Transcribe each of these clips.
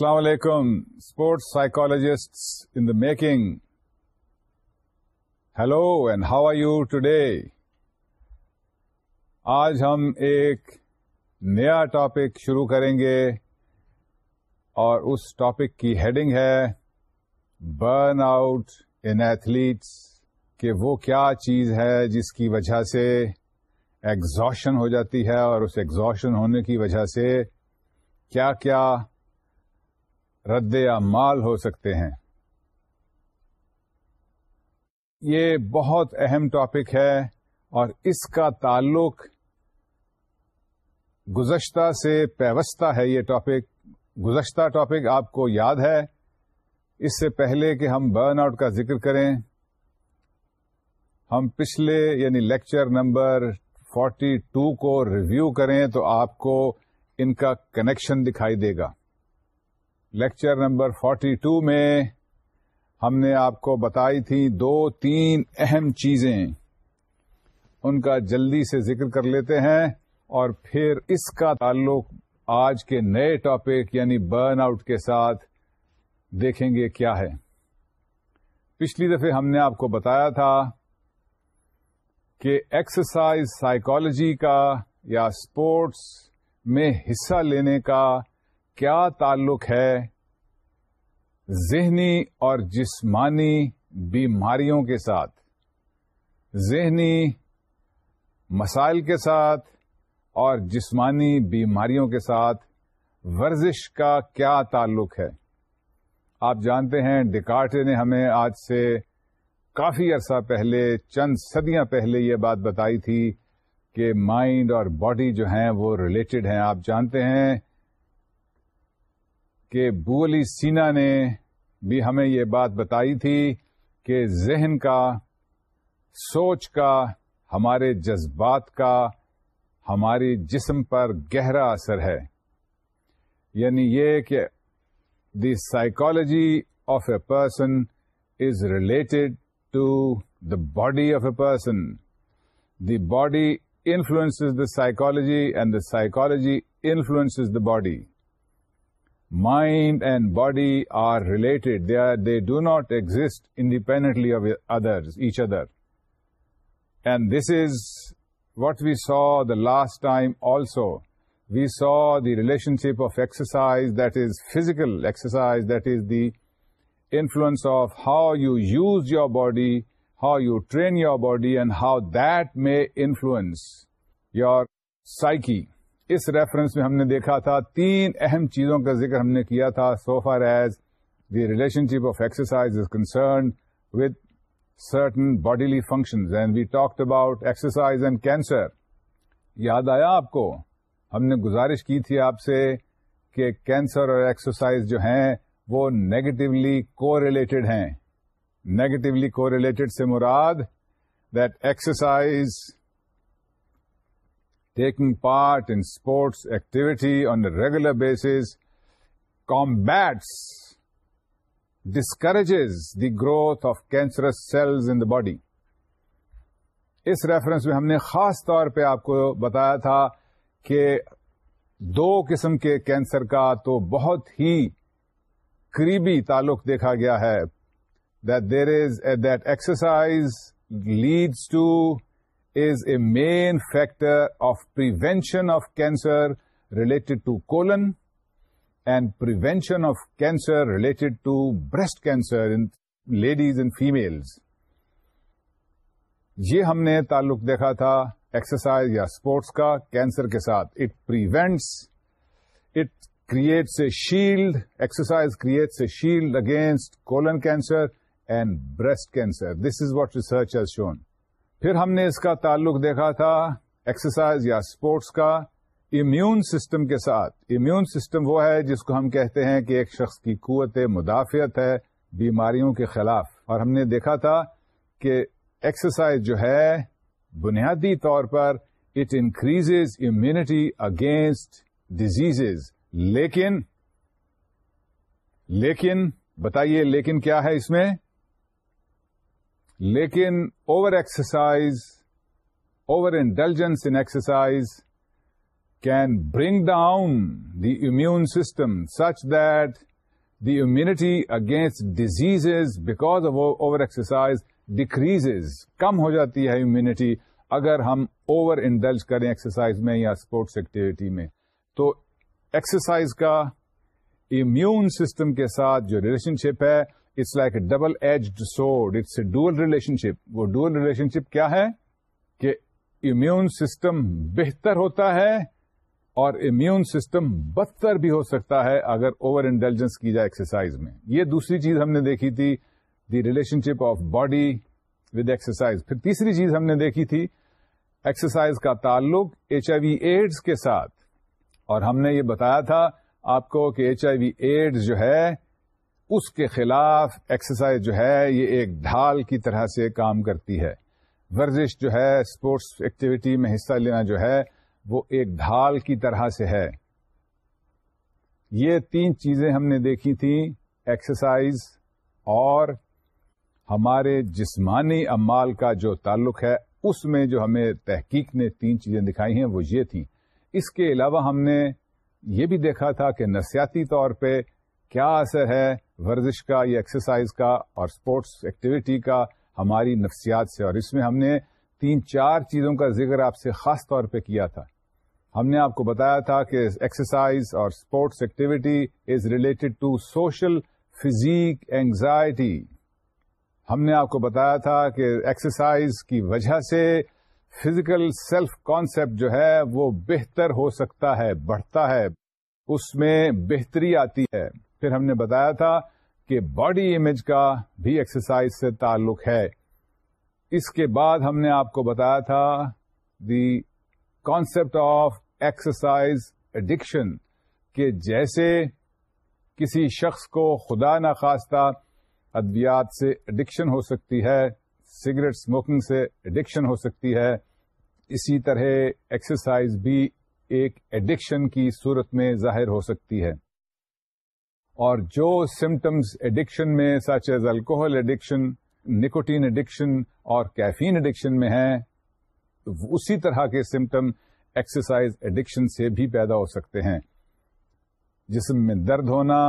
السلام علیکم sports psychologist in the making hello and how are you today آج ہم ایک نیا ٹاپک شروع کریں گے اور اس ٹاپک کی ہیڈنگ ہے برن آؤٹ ان ایتھلیٹس کہ وہ کیا چیز ہے جس کی وجہ سے ایگزاشن ہو جاتی ہے اور اس ایگزاشن ہونے کی وجہ سے کیا کیا رد یا مال ہو سکتے ہیں یہ بہت اہم ٹاپک ہے اور اس کا تعلق گزشتہ سے پیوستہ ہے یہ ٹاپک گزشتہ ٹاپک آپ کو یاد ہے اس سے پہلے کہ ہم برن آؤٹ کا ذکر کریں ہم پچھلے یعنی لیکچر نمبر فورٹی ٹو کو ریویو کریں تو آپ کو ان کا کنیکشن دکھائی دے گا لیکچر نمبر 42 میں ہم نے آپ کو بتائی تھی دو تین اہم چیزیں ان کا جلدی سے ذکر کر لیتے ہیں اور پھر اس کا تعلق آج کے نئے ٹاپک یعنی برن آؤٹ کے ساتھ دیکھیں گے کیا ہے پچھلی دفعہ ہم نے آپ کو بتایا تھا کہ ایکسرسائز سائیکالوجی کا یا اسپورٹس میں حصہ لینے کا کیا تعلق ہے ذہنی اور جسمانی بیماریوں کے ساتھ ذہنی مسائل کے ساتھ اور جسمانی بیماریوں کے ساتھ ورزش کا کیا تعلق ہے آپ جانتے ہیں ڈیکارٹے نے ہمیں آج سے کافی عرصہ پہلے چند صدیاں پہلے یہ بات بتائی تھی کہ مائنڈ اور باڈی جو ہیں وہ ریلیٹڈ ہیں آپ جانتے ہیں کہ بو علی سینا نے بھی ہمیں یہ بات بتائی تھی کہ ذہن کا سوچ کا ہمارے جذبات کا ہماری جسم پر گہرا اثر ہے یعنی یہ کہ the psychology of a person is related to the body of a person the body influence the psychology and the psychology influence the body Mind and body are related. They do not exist independently of each other. And this is what we saw the last time also. We saw the relationship of exercise, that is physical exercise, that is the influence of how you use your body, how you train your body, and how that may influence your psyche. اس reference میں ہم نے دیکھا تھا تین اہم چیزوں کا ذکر ہم نے کیا تھا so far as the relationship of exercise is concerned with certain bodily function and we talked about exercise and cancer یاد آیا آپ کو ہم نے گزارش کی تھی آپ سے کہ کینسر اور ایکسرسائز جو ہیں وہ نیگیٹولی کو ریلیٹڈ ہیں نیگیٹولی کو ریلیٹڈ سے مراد that exercise taking part in sports activity on a regular basis combats, discourages the growth of cancerous cells in the body. اس ریفرنس میں ہم نے خاص طور پہ آپ کو بتایا تھا کہ دو قسم کے کینسر کا تو بہت ہی قریبی تعلق دیکھا گیا ہے that there is that exercise leads to is a main factor of prevention of cancer related to colon and prevention of cancer related to breast cancer ladies and females یہ ہم نے تعلق دیکھا تھا ایکسرسائز یا اسپورٹس کا cancer کے ساتھ it prevents it creates a shield exercise creates a shield against colon cancer and breast cancer this is what research has shown پھر ہم نے اس کا تعلق دیکھا تھا ایکسرسائز یا اسپورٹس کا امیون سسٹم کے ساتھ امیون سسٹم وہ ہے جس کو ہم کہتے ہیں کہ ایک شخص کی قوت مدافعت ہے بیماریوں کے خلاف اور ہم نے دیکھا تھا کہ ایکسرسائز جو ہے بنیادی طور پر it increase immunity against disease لیکن لیکن بتائیے لیکن کیا ہے اس میں لیکن over exercise over indulgence in exercise can bring down the immune system such that the immunity against disease because of over exercise decrease کم ہو جاتی ہے امیونٹی اگر ہم اوور انڈلج کریں ایکسرسائز میں یا اسپورٹس ایکٹیویٹی میں تو ایکسرسائز کا امیون سسٹم کے ساتھ جو ریلیشن شپ ہے it's like a double edged sword it's a dual relationship وہ ڈوئل ریلیشن شپ کیا ہے کہ امیون سسٹم بہتر ہوتا ہے اور امیون سسٹم بدتر بھی ہو سکتا ہے اگر اوور انٹیلیجنس کی جائے ایکسرسائز میں یہ دوسری چیز ہم نے دیکھی تھی the relationship of body with exercise پھر تیسری چیز ہم نے دیکھی تھی ایکسرسائز کا تعلق ایچ آئی وی ایڈز کے ساتھ اور ہم نے یہ بتایا تھا آپ کو کہ ایچ آئی وی ایڈز جو ہے اس کے خلاف ایکسرسائز جو ہے یہ ایک ڈھال کی طرح سے کام کرتی ہے ورزش جو ہے اسپورٹس ایکٹیویٹی میں حصہ لینا جو ہے وہ ایک ڈھال کی طرح سے ہے یہ تین چیزیں ہم نے دیکھی تھیں ایکسرسائز اور ہمارے جسمانی امال کا جو تعلق ہے اس میں جو ہمیں تحقیق نے تین چیزیں دکھائی ہیں وہ یہ تھی اس کے علاوہ ہم نے یہ بھی دیکھا تھا کہ نفسیاتی طور پہ کیا اثر ہے ورزش کا یا ایکسرسائز کا اور اسپورٹس ایکٹیویٹی کا ہماری نفسیات سے اور اس میں ہم نے تین چار چیزوں کا ذکر آپ سے خاص طور پہ کیا تھا ہم نے آپ کو بتایا تھا کہ ایکسرسائز اور sports activity is related to social physique anxiety ہم نے آپ کو بتایا تھا کہ ایکسرسائز کی وجہ سے فزیکل سیلف کانسیپٹ جو ہے وہ بہتر ہو سکتا ہے بڑھتا ہے اس میں بہتری آتی ہے پھر ہم نے بتایا تھا کہ باڈی امیج کا بھی ایکسرسائز سے تعلق ہے اس کے بعد ہم نے آپ کو بتایا تھا the concept of exercise addiction کہ جیسے کسی شخص کو خدا ناخواستہ ادویات سے ایڈکشن ہو سکتی ہے سگریٹ اسموکنگ سے ایڈکشن ہو سکتی ہے اسی طرح ایکسرسائز بھی ایک ایڈکشن کی صورت میں ظاہر ہو سکتی ہے اور جو سمٹمس ایڈکشن میں such as alcohol addiction nicotine addiction اور کیفین ایڈکشن میں ہیں اسی طرح کے سمٹم ایکسرسائز ایڈکشن سے بھی پیدا ہو سکتے ہیں جسم میں درد ہونا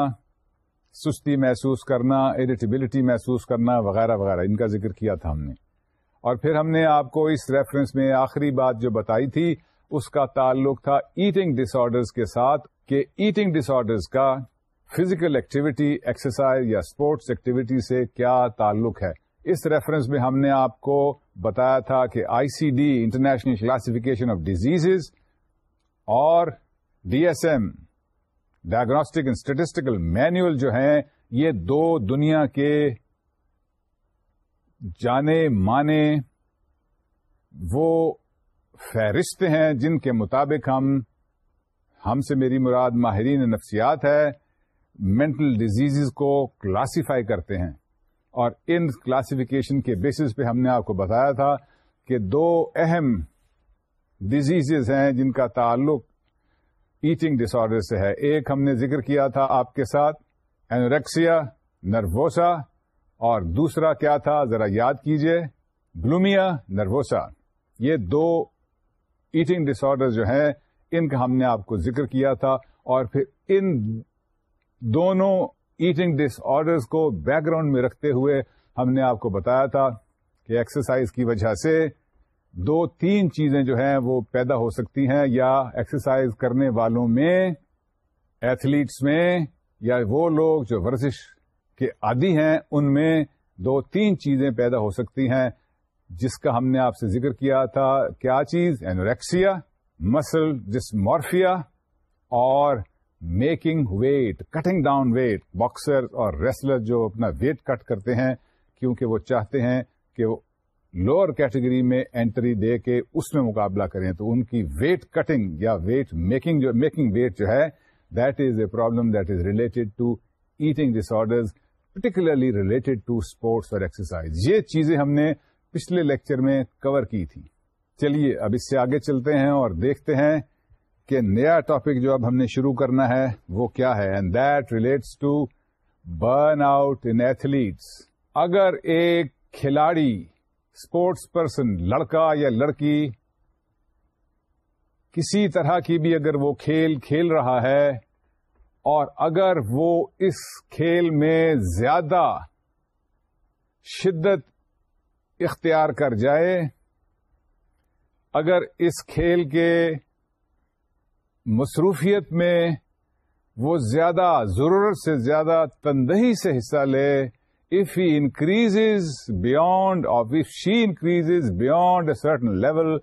سستی محسوس کرنا اریٹیبلٹی محسوس کرنا وغیرہ وغیرہ ان کا ذکر کیا تھا ہم نے اور پھر ہم نے آپ کو اس ریفرنس میں آخری بات جو بتائی تھی اس کا تعلق تھا ایٹنگ ڈس آرڈرز کے ساتھ کہ ایٹنگ ڈس آرڈرز کا فزیکل ایکٹیویٹی ایکسرسائز یا اسپورٹس ایکٹیویٹی سے کیا تعلق ہے اس ریفرنس میں ہم نے آپ کو بتایا تھا کہ I C D international classification of disease اور D S M diagnostic and statistical manual جو ہیں یہ دو دنیا کے جانے مانے وہ فہرست ہیں جن کے مطابق ہم ہم سے میری مراد ماہرین نفسیات ہے مینٹل ڈیزیز کو کلاسیفائی کرتے ہیں اور ان کلاسیفیکیشن کے بیسس پہ ہم نے آپ کو بتایا تھا کہ دو اہم ڈیزیز ہیں جن کا تعلق ایٹنگ ڈس آرڈر سے ہے ایک ہم نے ذکر کیا تھا آپ کے ساتھ اینوریکسیا نروسا اور دوسرا کیا تھا ذرا یاد کیجیے گلومیا نروسا یہ دو ایٹنگ ڈس آرڈر جو ہیں ان کا ہم نے آپ کو ذکر کیا تھا اور پھر ان دونوں ایٹنگ ڈس آرڈر کو بیک گراؤنڈ میں رکھتے ہوئے ہم نے آپ کو بتایا تھا کہ ایکسرسائز کی وجہ سے دو تین چیزیں جو ہیں وہ پیدا ہو سکتی ہیں یا ایکسرسائز کرنے والوں میں ایتھلیٹس میں یا وہ لوگ جو ورزش کے عادی ہیں ان میں دو تین چیزیں پیدا ہو سکتی ہیں جس کا ہم نے آپ سے ذکر کیا تھا کیا چیز اینوریکسیا مسل جس اور making weight cutting down weight boxer اور ریسلر جو اپنا ویٹ کٹ کرتے ہیں کیونکہ وہ چاہتے ہیں کہ وہ لوور کیٹیگری میں اینٹری دے کے اس میں مقابلہ کریں تو ان کی ویٹ کٹنگ یا ویٹ میکنگ جو میکنگ ویٹ جو ہے that is a problem that is related to eating disorders particularly related to sports اور ایکسرسائز یہ چیزیں ہم نے پچھلے لیکچر میں کور کی تھی چلیے اب اس سے آگے چلتے ہیں اور دیکھتے ہیں کہ نیا ٹاپک جو اب ہم نے شروع کرنا ہے وہ کیا ہے and that relates to burn out in athletes اگر ایک کھلاڑی اسپورٹس پرسن لڑکا یا لڑکی کسی طرح کی بھی اگر وہ کھیل کھیل رہا ہے اور اگر وہ اس کھیل میں زیادہ شدت اختیار کر جائے اگر اس کھیل کے مصروفیت میں وہ زیادہ ضرورت سے زیادہ تندہی سے حصہ لے if he increases beyond or if she increases beyond a certain level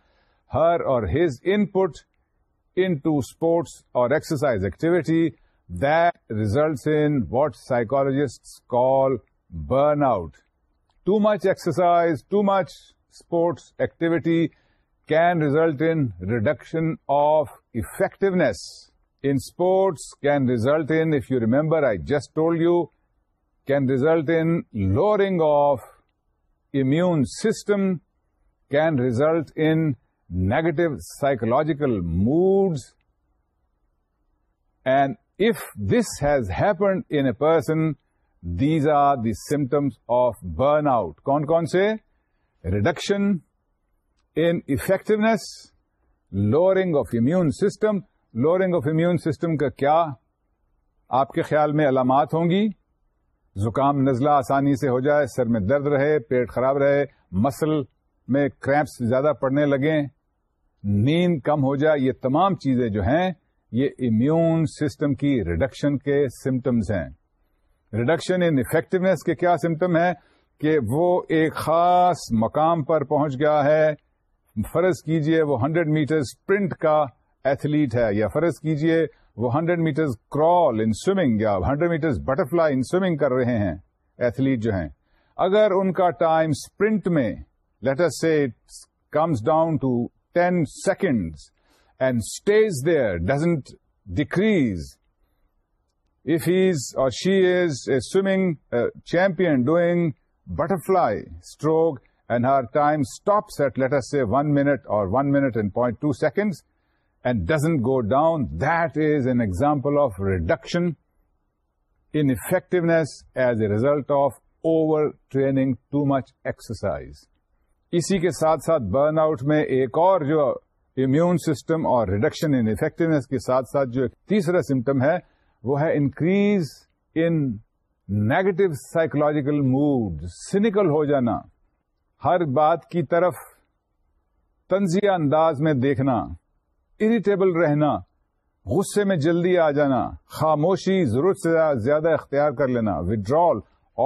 her or his input into sports or exercise activity that results in what psychologists call burnout too much exercise too much sports activity can result in reduction of effectiveness it's can result if you remember I just told you can result in lowering of immune system can result in negative psychological moods and if this has happened in a person these are the symptoms of burn out کون کون سے reduction in effectiveness lowering of immune system lowering of immune system کا کیا آپ کے خیال میں علامات ہوں گی زکام نزلہ آسانی سے ہو جائے سر میں درد رہے پیٹ خراب رہے مسل میں کریمپس زیادہ پڑنے لگے نیند کم ہو جائے یہ تمام چیزیں جو ہیں یہ امیون سسٹم کی ریڈکشن کے سمٹمز ہیں ریڈکشن ان افیکٹونیس کے کیا سمٹم ہیں کہ وہ ایک خاص مقام پر پہنچ گیا ہے فرض کیجئے وہ ہنڈریڈ میٹر اسپرنٹ کا ایتھلیٹ ہے یا فرض کیجئے وہ hundred meter crawl in swimming یا ہنڈریڈ میٹر بٹر فلائی کر رہے ہیں ایتھلیٹ جو ہیں اگر ان کا ٹائم اسپرنٹ میں لیٹر سے comes down to ten second and stays there doesn't decrease he is or she is a swimming uh, champion doing butterfly stroke and Hare time stop set letter سے one minute اور one minute and point two second and doesn't go down that is an example of reduction in effectiveness as a result of over training too much exercise اسی کے ساتھ ساتھ burn out میں ایک اور جو immune system اور reduction in effectiveness کے ساتھ ساتھ جو تیسرا سمٹم ہے وہ ہے increase in negative psychological mood cynical ہو جانا ہر بات کی طرف تنزیہ انداز میں دیکھنا اریٹیبل رہنا غصے میں جلدی آ جانا خاموشی ضرورت سے زیادہ اختیار کر لینا with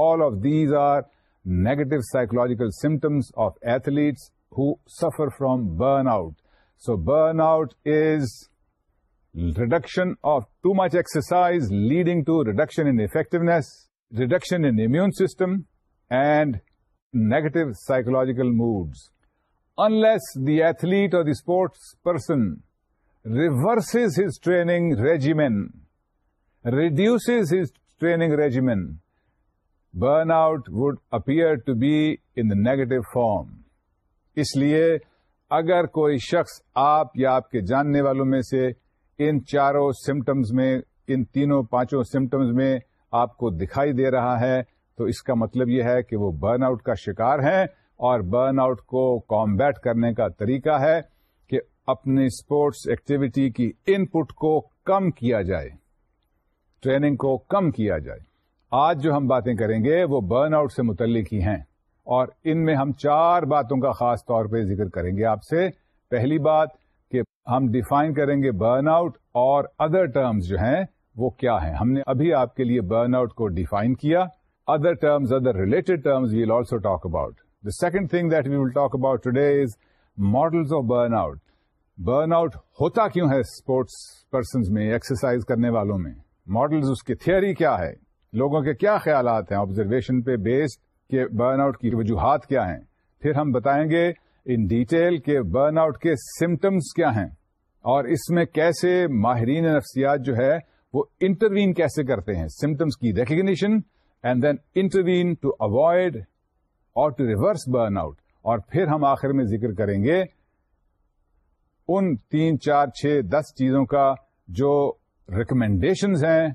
all of these are negative psychological symptoms of athletes athletes suffer from burn out so burn out is reduction of too much exercise leading to reduction in effectiveness reduction in system and negative psychological moods Unless the the athlete or sports person reverses his training regimen, reduces his training regimen, burn out would appear to be in negative form اس لیے اگر کوئی شخص آپ یا آپ کے جاننے والوں میں سے ان چاروں سمٹمز میں ان تینوں پانچوں سمٹمز میں آپ کو دکھائی دے رہا ہے تو اس کا مطلب یہ ہے کہ وہ برن آؤٹ کا شکار ہیں اور برن آؤٹ کو کامبیٹ کرنے کا طریقہ ہے کہ اپنی اسپورٹس ایکٹیویٹی کی ان پٹ کو کم کیا جائے ٹریننگ کو کم کیا جائے آج جو ہم باتیں کریں گے وہ برن آؤٹ سے متعلق ہی ہیں اور ان میں ہم چار باتوں کا خاص طور پہ ذکر کریں گے آپ سے پہلی بات کہ ہم ڈیفائن کریں گے برن آؤٹ اور ادر ٹرمز جو ہیں وہ کیا ہیں ہم نے ابھی آپ کے لیے برن آؤٹ کو ڈیفائن کیا other terms other related terms we will also talk about the second thing that we will talk about today is model of burn out burn out ہوتا کیوں ہے اسپورٹس پرسنز میں exercise کرنے والوں میں models کی تھیئ کیا ہے لوگوں کے کیا خیالات ہیں آبزرویشن پہ بیسڈ کے برن آؤٹ کی وجوہات کیا ہیں پھر ہم بتائیں گے ان ڈیٹیل کہ برن آؤٹ کے سمٹمس کیا ہیں اور اس میں کیسے ماہرین نفسیات جو ہے وہ انٹروین کیسے کرتے ہیں سمٹمس کی recognition and then intervene to avoid or to reverse burn out اور پھر ہم آخر میں ذکر کریں گے ان تین چار چھ دس چیزوں کا جو ریکمینڈیشنز ہیں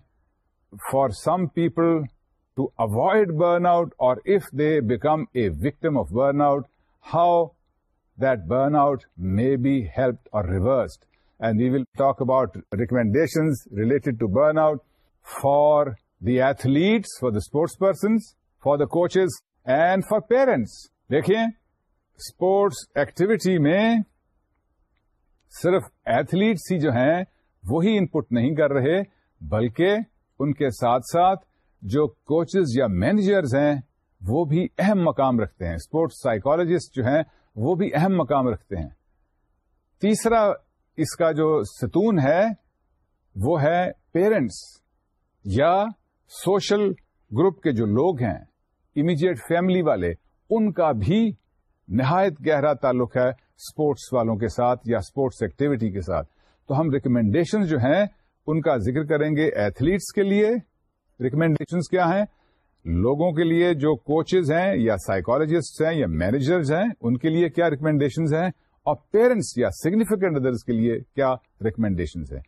for some people to avoid burn out or if they become a victim of burn out how that burn out may be help or reversed and we will talk about recommendations related to burn out for the athletes for the sports persons for the coaches and for parents دیکھیں sports activity میں صرف athletes ہی جو ہیں وہی ان پٹ نہیں کر رہے بلکہ ان کے ساتھ ساتھ جو کوچز یا مینیجرز ہیں وہ بھی اہم مقام رکھتے ہیں اسپورٹس سائیکولوجسٹ جو ہیں وہ بھی اہم مقام رکھتے ہیں تیسرا اس کا جو ستون ہے وہ ہے پیرنٹس یا سوشل گروپ کے جو لوگ ہیں امیجیٹ فیملی والے ان کا بھی نہایت گہرا تعلق ہے اسپورٹس والوں کے ساتھ یا اسپورٹس ایکٹیویٹی کے ساتھ تو ہم ریکمینڈیشن جو ہیں ان کا ذکر کریں گے ایتھلیٹس کے لیے ریکمینڈیشنس کیا ہیں لوگوں کے لیے جو کوچز ہیں یا سائیکالوجسٹ ہیں یا مینیجرز ہیں ان کے لیے کیا ریکمینڈیشنز ہیں اور پیرنٹس یا سگنیفیکینٹ ادرس کے لیے کیا ریکمینڈیشنز ہیں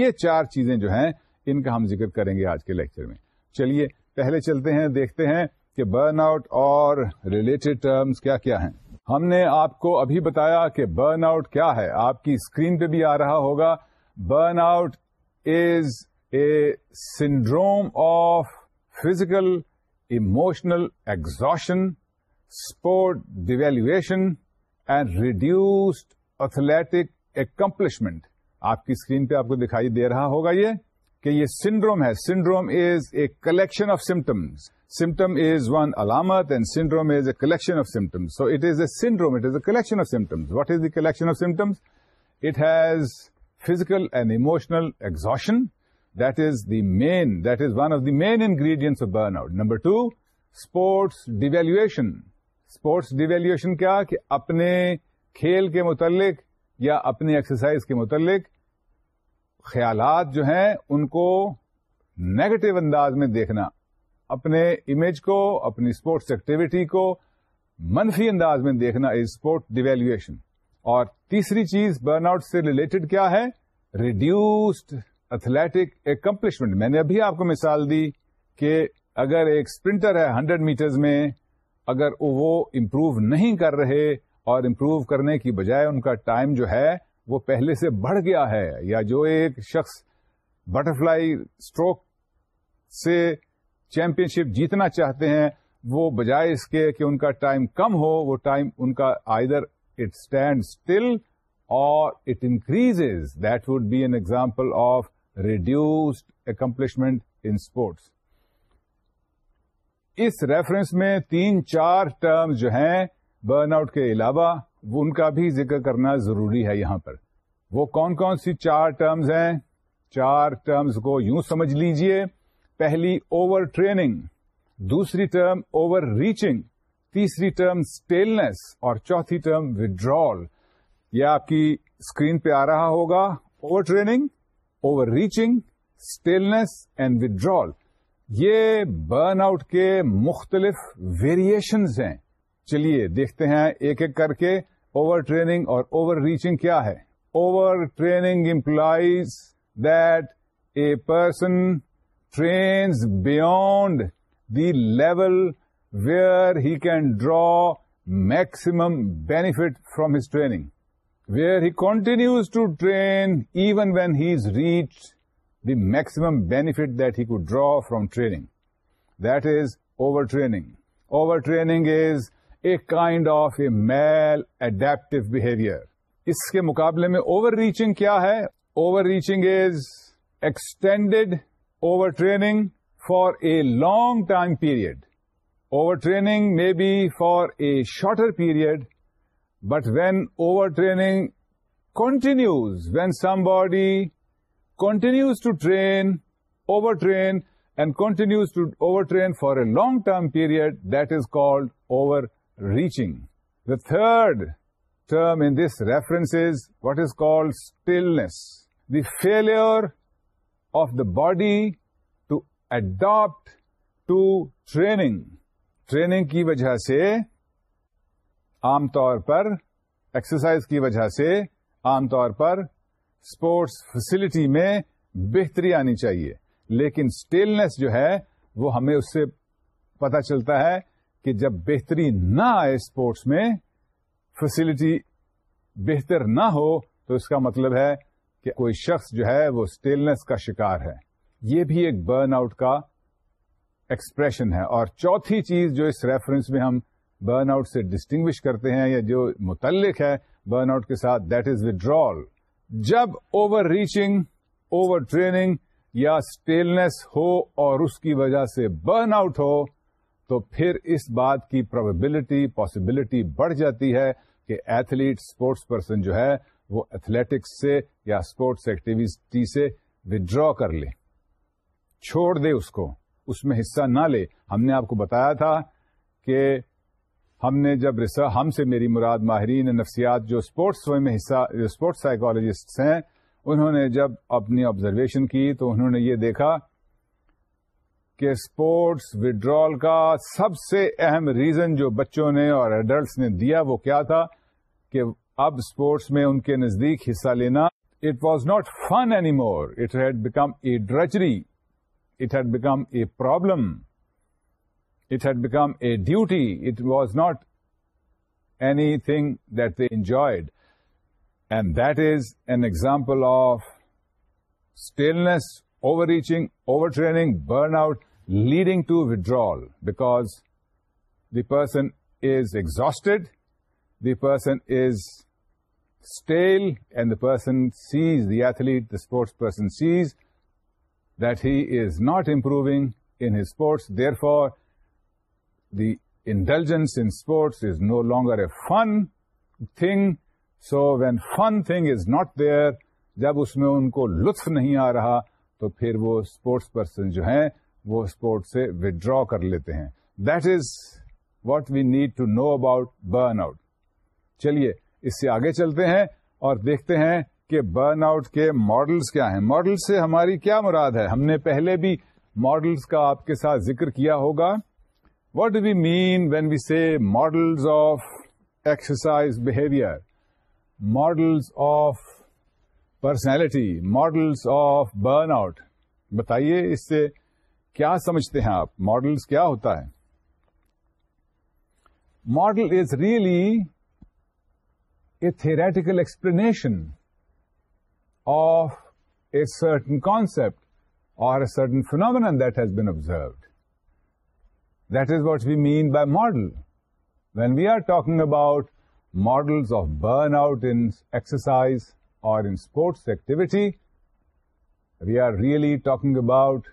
یہ چار چیزیں جو ہیں ان کا ہم ذکر کریں گے آج کے لیکچر میں چلیے پہلے چلتے ہیں دیکھتے ہیں کہ برن آؤٹ اور ریلیٹڈ ٹرمز کیا کیا ہیں ہم نے آپ کو ابھی بتایا کہ برن آؤٹ کیا ہے آپ کی اسکرین پہ بھی آ رہا ہوگا burn out is a syndrome of physical emotional exhaustion sport devaluation and reduced athletic accomplishment آپ کی اسکرین پہ آپ کو دکھائی دے رہا ہوگا یہ کہ یہ سنڈروم ہے syndrome is a collection of symptoms symptom is one علامت and syndrome is a collection of symptoms so it is a syndrome it is a collection of symptoms what is the collection of symptoms it has physical and emotional exhaustion that is the main that is one of the main ingredients of burn out number two sports devaluation sports devaluation کیا کہ اپنے کھیل کے متعلق یا اپنی exercise کے متعلق خیالات جو ہیں ان کو نیگیٹو انداز میں دیکھنا اپنے امیج کو اپنی اسپورٹس ایکٹیویٹی کو منفی انداز میں دیکھنا از اسپورٹ ڈیویلویشن اور تیسری چیز برن آؤٹ سے ریلیٹڈ کیا ہے ریڈیوسڈ اتھلیٹک ایکمپلشمنٹ میں نے ابھی آپ کو مثال دی کہ اگر ایک اسپرنٹر ہے ہنڈریڈ میٹرز میں اگر وہ امپروو نہیں کر رہے اور امپروو کرنے کی بجائے ان کا ٹائم جو ہے وہ پہلے سے بڑھ گیا ہے یا جو ایک شخص بٹر فلائی اسٹروک سے چیمپئن شپ جیتنا چاہتے ہیں وہ بجائے اس کے کہ ان کا ٹائم کم ہو وہ ٹائم ان کا either it stand still or it increase that would be an example of reduced accomplishment in sports us reference میں تین چار ٹرم جو ہیں برن آؤٹ کے علاوہ وہ ان کا بھی ذکر کرنا ضروری ہے یہاں پر وہ کون کون سی چار ٹرمز ہیں چار ٹرمز کو یوں سمجھ لیجئے پہلی اوور ٹریننگ دوسری ٹرم اوور ریچنگ تیسری ٹرم اسٹیلنس اور چوتھی ٹرم وڈرال یہ آپ کی اسکرین پہ آ رہا ہوگا over training over reaching staleness and withdrawal یہ برن آؤٹ کے مختلف ویریشنز ہیں چلیے دیکھتے ہیں ایک ایک کر کے اوور ٹریننگ اور اوور ریچنگ کیا ہے over training implies that a person trains beyond the level where he can draw maximum benefit from his training where he continues to train even when he reach the maximum benefit that he could draw from training that is over training over training is kind of a maladaptive behaviour اس کے مقابلے میں over reaching کیا ہے over reaching is extended over training for a long time period over training may be for a shorter period but when over training continues when somebody continues to train over train and continues to over train for a long term period that is called over reach the third term in this reference is what is called staleness the fail of the body to adapt to training training کی وجہ سے آم طور پر exercise کی وجہ سے آم طور پر اسپورٹس فیسلٹی میں بہتری آنی چاہیے لیکن اسٹیننیس جو ہے وہ ہمیں اس سے پتا چلتا ہے کہ جب بہتری نہ آئے اسپورٹس میں فیسلٹی بہتر نہ ہو تو اس کا مطلب ہے کہ کوئی شخص جو ہے وہ اسٹیلنس کا شکار ہے یہ بھی ایک برن آؤٹ کا ایکسپریشن ہے اور چوتھی چیز جو اس ریفرنس میں ہم برن آؤٹ سے ڈسٹنگوش کرتے ہیں یا جو متعلق ہے برن آؤٹ کے ساتھ دیٹ از ود جب اوور ریچنگ اوور ٹریننگ یا اسٹیلنس ہو اور اس کی وجہ سے برن آؤٹ ہو تو پھر اس بات کی پروبیبلٹی پاسبلٹی بڑھ جاتی ہے کہ ایتھلیٹ اسپورٹس پرسن جو ہے وہ ایتھلیٹکس سے یا اسپورٹس ایکٹیویٹی سے ودرا کر لے چھوڑ دے اس کو اس میں حصہ نہ لے ہم نے آپ کو بتایا تھا کہ ہم نے جب رسا ہم سے میری مراد ماہرین نفسیات جو اسپورٹس وائکالوجسٹ ہیں انہوں نے جب اپنی آبزرویشن کی تو انہوں نے یہ دیکھا کہ اسپورٹس وڈرال کا سب سے اہم ریزن جو بچوں نے اور ایڈلٹس نے دیا وہ کیا تھا کہ اب اسپورٹس میں ان کے نزدیک حصہ لینا it was not fun any more it had become a drudgery it had become a problem it had become a duty it was not anything that they enjoyed and that is an example of staleness over reaching over training burn out leading to withdrawal because the person is exhausted the person is stale and the person sees the athlete the sports person sees that he is not improving in his sports therefore the intelligence in sports is no longer a fun thing so when fun thing is not there جب اس میں ان کو لطف نہیں آ رہا تو پھر وہ اسپورٹس پرسن جو ہیں وہ اسپورٹ سے ودرا کر لیتے ہیں that is what we need to know about burn out چلیے اس سے آگے چلتے ہیں اور دیکھتے ہیں کہ برن آؤٹ کے ماڈلس کیا ہیں ماڈل سے ہماری کیا مراد ہے ہم نے پہلے بھی ماڈلس کا آپ کے ساتھ ذکر کیا ہوگا what do we mean when we see models of exercise behaviour models of personality models of burn out بتائیے اس سے کیا سمجھتے ہیں آپ ماڈلس کیا ہوتا ہے model is really a theoretical explanation of a certain concept اور a certain phenomenon that has been observed that is what we mean by model when we are talking about models of burn out in exercise in sports activity we are really talking about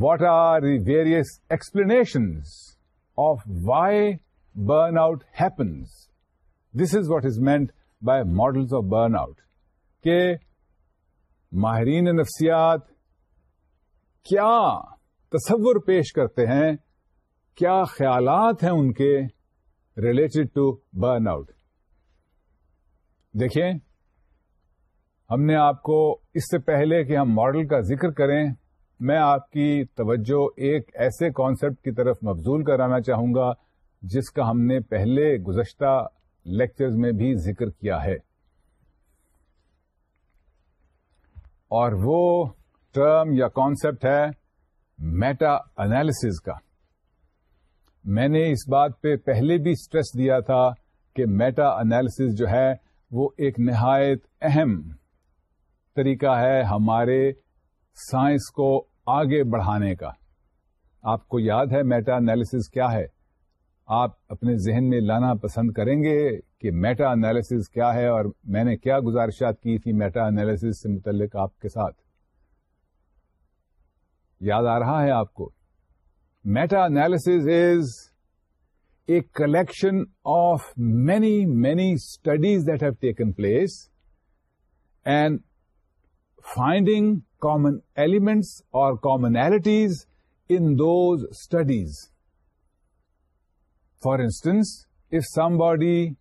what are various explanation of why burn out happens this is what is meant by models of burn out کے ماہرین نفسیات کیا تصور پیش کرتے ہیں کیا خیالات ہیں ان کے ریلیٹڈ ٹو برن آؤٹ دیکھیں ہم نے آپ کو اس سے پہلے کہ ہم ماڈل کا ذکر کریں میں آپ کی توجہ ایک ایسے کانسیپٹ کی طرف مبزول کرانا چاہوں گا جس کا ہم نے پہلے گزشتہ لیکچرز میں بھی ذکر کیا ہے اور وہ ٹرم یا کانسیپٹ ہے میٹا انالیسز کا میں نے اس بات پہ پہلے بھی اسٹریس دیا تھا کہ میٹا انالیسز جو ہے وہ ایک نہایت اہم طریقہ ہے ہمارے سائنس کو آگے بڑھانے کا آپ کو یاد ہے میٹا انالیسز کیا ہے آپ اپنے ذہن میں لانا پسند کریں گے کہ میٹا انالیسز کیا ہے اور میں نے کیا گزارشات کی تھی میٹا انالیسز سے متعلق آپ کے ساتھ یاد آ رہا ہے آپ کو meta analysis is a collection of many many studies that have taken place and finding common elements or commonalities in those studies. For instance, if somebody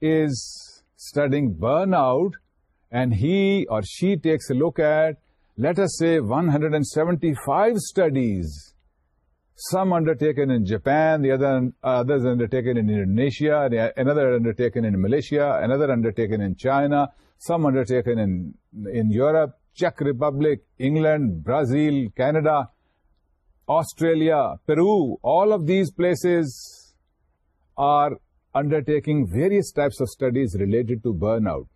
is studying burnout and he or she takes a look at, let us say, 175 studies, some undertaken in Japan, the others undertaken in Indonesia, another undertaken in Malaysia, another undertaken in China, some undertaken in Europe, Czech Republic, England, Brazil, Canada, Australia, Peru, all of these places are undertaking various types of studies related to burnout.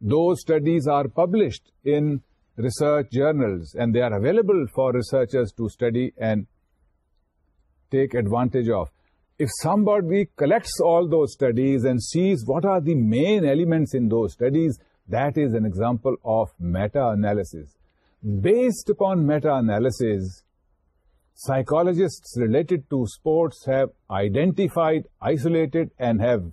Those studies are published in research journals and they are available for researchers to study and take advantage of. If somebody collects all those studies and sees what are the main elements in those studies, pool of meta analyses based upon meta analyses psychologist related to sports have identified isolated and have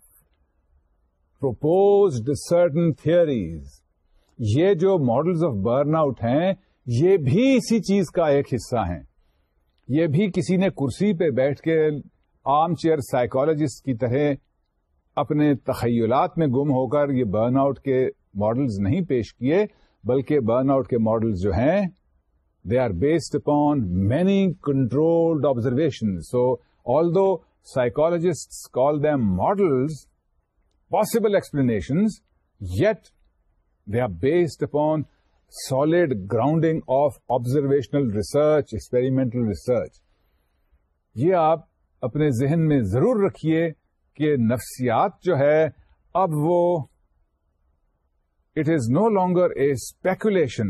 proposed certain تھے جو models of burn out ہیں یہ بھی اسی چیز کا ایک حصہ ہیں یہ بھی کسی نے کرسی پہ بیٹھ کے آرم چیئر سائیکولوج کی طرح اپنے تخیلا میں گم ہو کر یہ برن آؤٹ کے ماڈلز نہیں پیش کیے بلکہ برن آؤٹ کے ماڈلز جو ہیں they are based upon many controlled observation so although psychologist call them models possible explanations yet they are based upon solid grounding of observational research experimental research یہ آپ اپنے ذہن میں ضرور رکھیے کہ نفسیات جو ہے اب وہ It is no longer a speculation.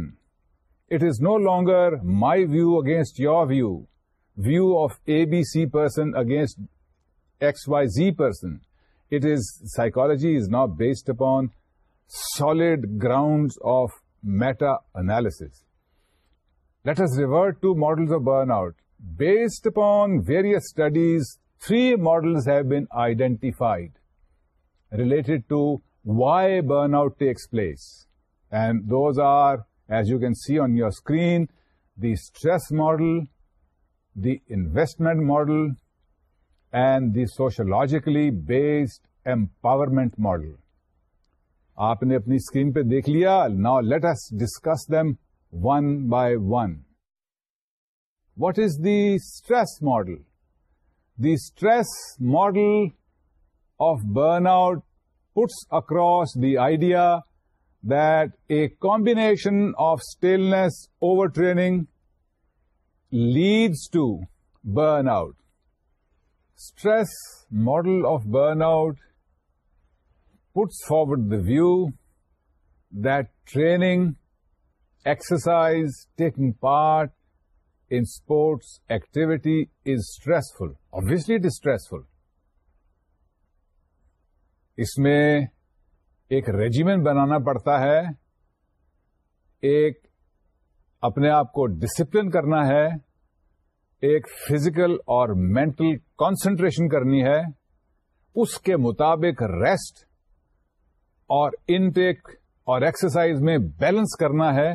It is no longer my view against your view, view of ABC person against XYZ person. It is, psychology is now based upon solid grounds of meta-analysis. Let us revert to models of burnout. Based upon various studies, 3 models have been identified related to why burn out takes place and those are as you can see on your screen the stress model the investment model and the sociologically based model. Model آپ نے اپنی اسکرین پہ دیکھ لیا now let's discuss them one by one what is the stress model the stress model of burn out puts across the idea that a combination of staleness overtraining leads to burnout. Stress model of burnout puts forward the view that training, exercise, taking part in sports activity is stressful. Obviously, it is stressful. اس میں ایک regiment بنانا پڑتا ہے ایک اپنے آپ کو discipline کرنا ہے ایک فزیکل اور مینٹل کانسنٹریشن کرنی ہے اس کے مطابق ریسٹ اور انٹیک اور ایکسرسائز میں بیلنس کرنا ہے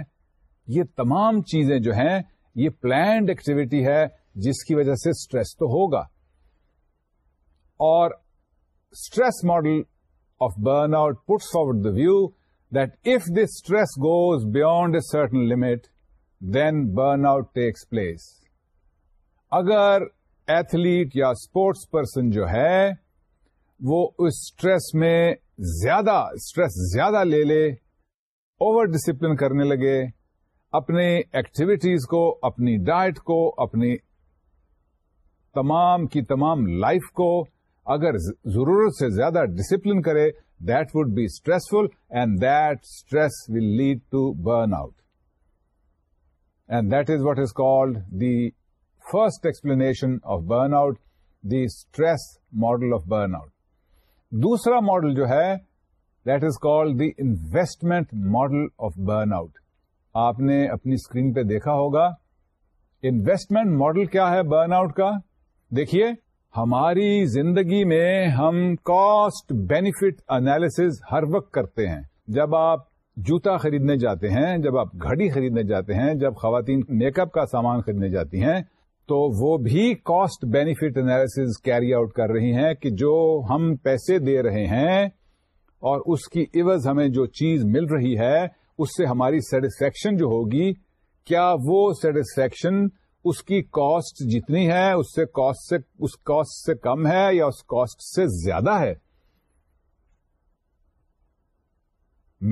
یہ تمام چیزیں جو ہیں یہ پلانڈ ایکٹیویٹی ہے جس کی وجہ سے سٹریس تو ہوگا اور stress model of burn out puts out the view that if this stress goes beyond a certain limit then burn out takes place اگر ایتھلیٹ یا اسپورٹس پرسن جو ہے وہ اس اسٹریس میں زیادہ اسٹریس زیادہ لے لے اوور ڈسپلن کرنے لگے اپنے ایکٹیویٹیز کو اپنی ڈائٹ کو اپنی تمام کی تمام لائف کو اگر ضرورت سے زیادہ ڈسپلن کرے that would be stressful and that stress will lead to burn out and that is what is called the first explanation of burn out the stress model of burn out دوسرا model جو ہے that is called the investment model of burn out آپ نے اپنی اسکرین پہ دیکھا ہوگا انویسٹمنٹ ماڈل کیا ہے برن آؤٹ کا دیکھیے ہماری زندگی میں ہم کاسٹ بینیفٹ انالیسز ہر وقت کرتے ہیں جب آپ جوتا خریدنے جاتے ہیں جب آپ گھڑی خریدنے جاتے ہیں جب خواتین میک اپ کا سامان خریدنے جاتی ہیں تو وہ بھی cost benefit analysis carry out کر رہی ہیں کہ جو ہم پیسے دے رہے ہیں اور اس کی عوض ہمیں جو چیز مل رہی ہے اس سے ہماری سیٹسفیکشن جو ہوگی کیا وہ سیٹسفیکشن اس کی کاسٹ جتنی ہے اس سے کاسٹ سے اس کاسٹ سے کم ہے یا اس کاسٹ سے زیادہ ہے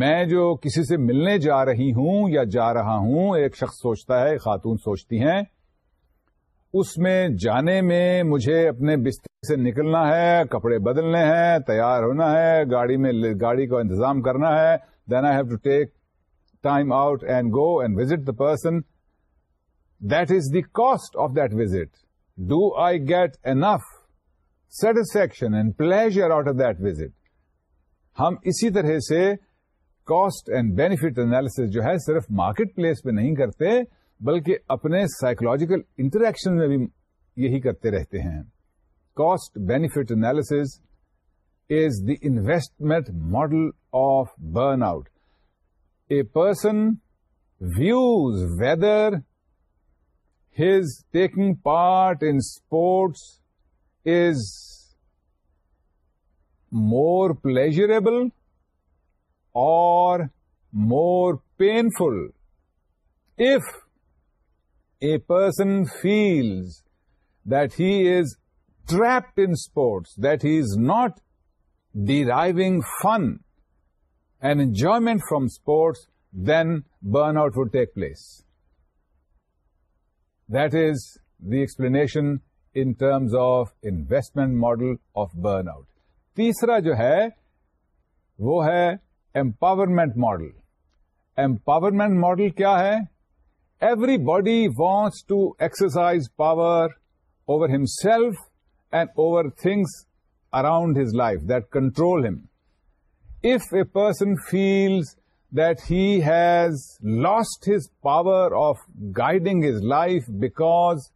میں جو کسی سے ملنے جا رہی ہوں یا جا رہا ہوں ایک شخص سوچتا ہے خاتون سوچتی ہیں اس میں جانے میں مجھے اپنے بستر سے نکلنا ہے کپڑے بدلنے ہیں تیار ہونا ہے گاڑی میں گاڑی کا انتظام کرنا ہے then I have to take time out and go and visit the person does the cost of that visit do I get enough satisfaction and pleasure out of that ہم اسی طرح سے کاسٹ اینڈ بینیفٹ انالیس جو ہے صرف market place پہ نہیں کرتے بلکہ اپنے سائیکولوجیکل انٹریکشن میں بھی یہی کرتے رہتے ہیں cost benefit analysis is the investment model of burn out a person views whether his taking part in sports is more pleasurable or more painful if a person feels that he is trapped in sports, that he is not deriving fun and enjoyment from sports, then burnout would take place. This the uh explanations of investment model of burn out تیسرا جو ہے وہ ہے empowerment model empowerment model کیا ہے everybody wants to exercise power over himself and over things around his life that control him if a person feels that he has lost his power of guiding his life because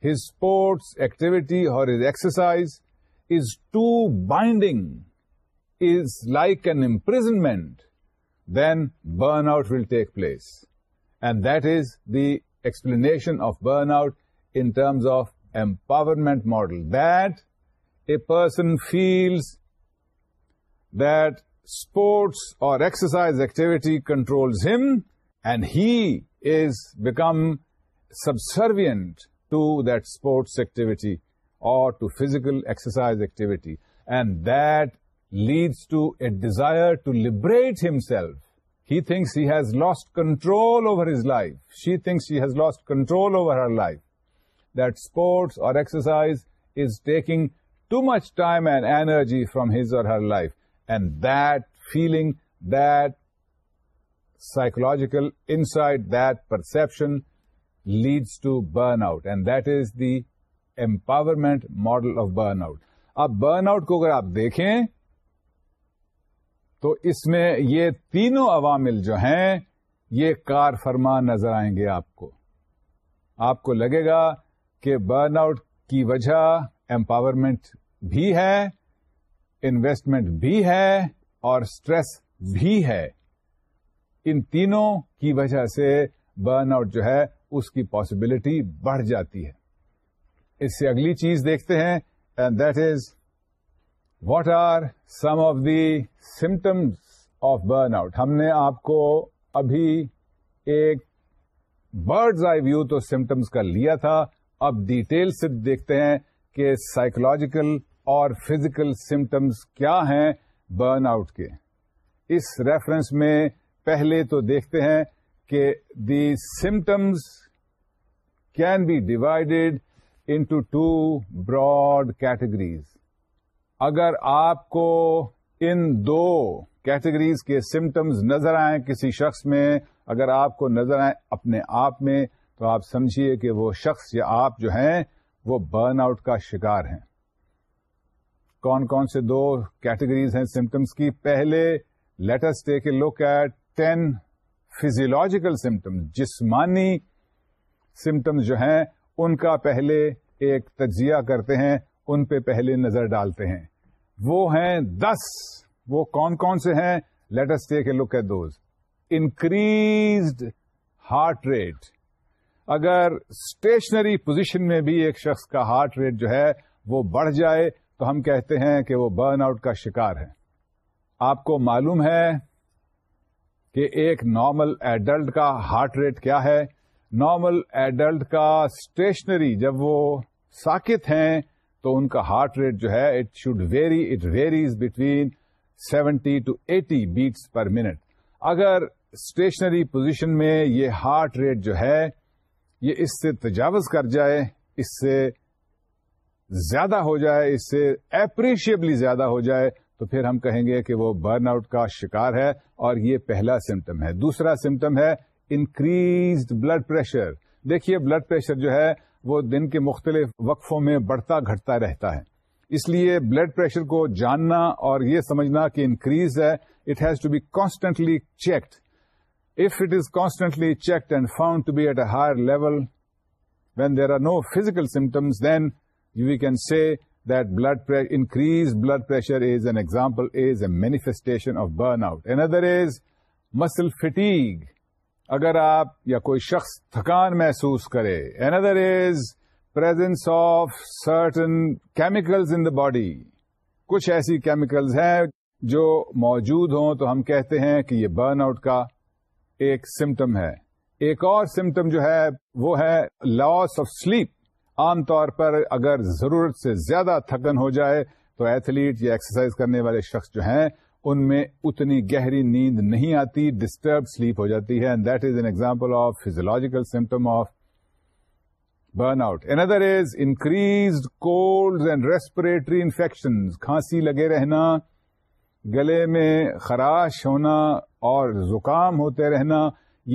his sports activity or his exercise is too binding, is like an imprisonment, then burnout will take place. And that is the explanation of burnout in terms of empowerment model, that a person feels that sports or exercise activity controls him, and he is become subservient to that sports activity or to physical exercise activity, and that leads to a desire to liberate himself. He thinks he has lost control over his life. She thinks she has lost control over her life. That sports or exercise is taking too much time and energy from his or her life. and that that psychological insight that perception leads to burn out and that is the empowerment model of burn out اب burn out کو اگر آپ دیکھیں تو اس میں یہ تینوں عوامل جو ہیں یہ کار فرما نظر آئیں گے آپ کو آپ کو لگے گا کہ برن آؤٹ کی وجہ امپاورمنٹ بھی ہے انویسٹمنٹ بھی ہے اور اسٹریس بھی ہے ان تینوں کی وجہ سے برن آؤٹ جو ہے اس کی پاسبلٹی بڑھ جاتی ہے اس سے اگلی چیز دیکھتے ہیں and that is what are some of the symptoms of burn out ہم نے آپ کو ابھی ایک برڈز آئی ویو تو سمٹمس کا لیا تھا اب ڈیٹیل سے دیکھتے ہیں کہ سائکولوجیکل اور فزیکل سمٹمز کیا ہیں برن آؤٹ کے اس ریفرنس میں پہلے تو دیکھتے ہیں کہ the symptoms can be divided into two broad categories اگر آپ کو ان دو کیٹیگریز کے سمٹمز نظر آئیں کسی شخص میں اگر آپ کو نظر آئیں اپنے آپ میں تو آپ سمجھیے کہ وہ شخص یا آپ جو ہیں وہ برن آؤٹ کا شکار ہیں کون کون سے دو کیٹیگریز ہیں سمٹمس کی پہلے take a look at ten physiological symptom جسمانی سمٹمس جو ہیں ان کا پہلے ایک تجزیہ کرتے ہیں ان پہ پہلے نظر ڈالتے ہیں وہ ہیں دس وہ کون کون سے ہیں take a look at those increased heart rate اگر اسٹیشنری پوزیشن میں بھی ایک شخص کا ہارٹ ریٹ جو ہے وہ بڑھ جائے تو ہم کہتے ہیں کہ وہ برن آؤٹ کا شکار ہے آپ کو معلوم ہے کہ ایک نارمل ایڈلٹ کا ہارٹ ریٹ کیا ہے نارمل ایڈلٹ کا اسٹیشنری جب وہ ساکت ہیں تو ان کا ہارٹ ریٹ جو ہے it should vary it varies between seventy two eighty beats per minute اگر اسٹیشنری پوزیشن میں یہ ہارٹ ریٹ جو ہے یہ اس سے تجاوز کر جائے اس سے زیادہ ہو جائے اس سے اپریشیبلی زیادہ ہو جائے تو پھر ہم کہیں گے کہ وہ برن آؤٹ کا شکار ہے اور یہ پہلا سمٹم ہے دوسرا سمٹم ہے انکریزڈ بلڈ پریشر دیکھیے بلڈ پریشر جو ہے وہ دن کے مختلف وقفوں میں بڑھتا گھٹتا رہتا ہے اس لیے بلڈ پریشر کو جاننا اور یہ سمجھنا کہ انکریز ہے it has to be constantly checked if it is constantly checked and found to be at a higher level when there are no physical symptoms then we can see that blood increase blood pressure is an example is a manifestation of burn out another is muscle fatigue اگر آپ یا کوئی شخص تھکان محسوس کرے another is presence of certain chemicals in the body کچھ ایسی کیمیکلز ہیں جو موجود ہوں تو ہم کہتے ہیں کہ یہ برن آؤٹ کا ایک سمٹم ہے ایک اور سمٹم جو ہے وہ ہے لاس آف سلیپ عام طور پر اگر ضرورت سے زیادہ تھکن ہو جائے تو ایتھلیٹ یا ایکسرسائز کرنے والے شخص جو ہیں ان میں اتنی گہری نیند نہیں آتی ڈسٹرب سلیپ ہو جاتی ہے and that is an example of physiological symptom of burn out another is increase cold and respiratory infection کھانسی لگے رہنا گلے میں خراش ہونا اور زکام ہوتے رہنا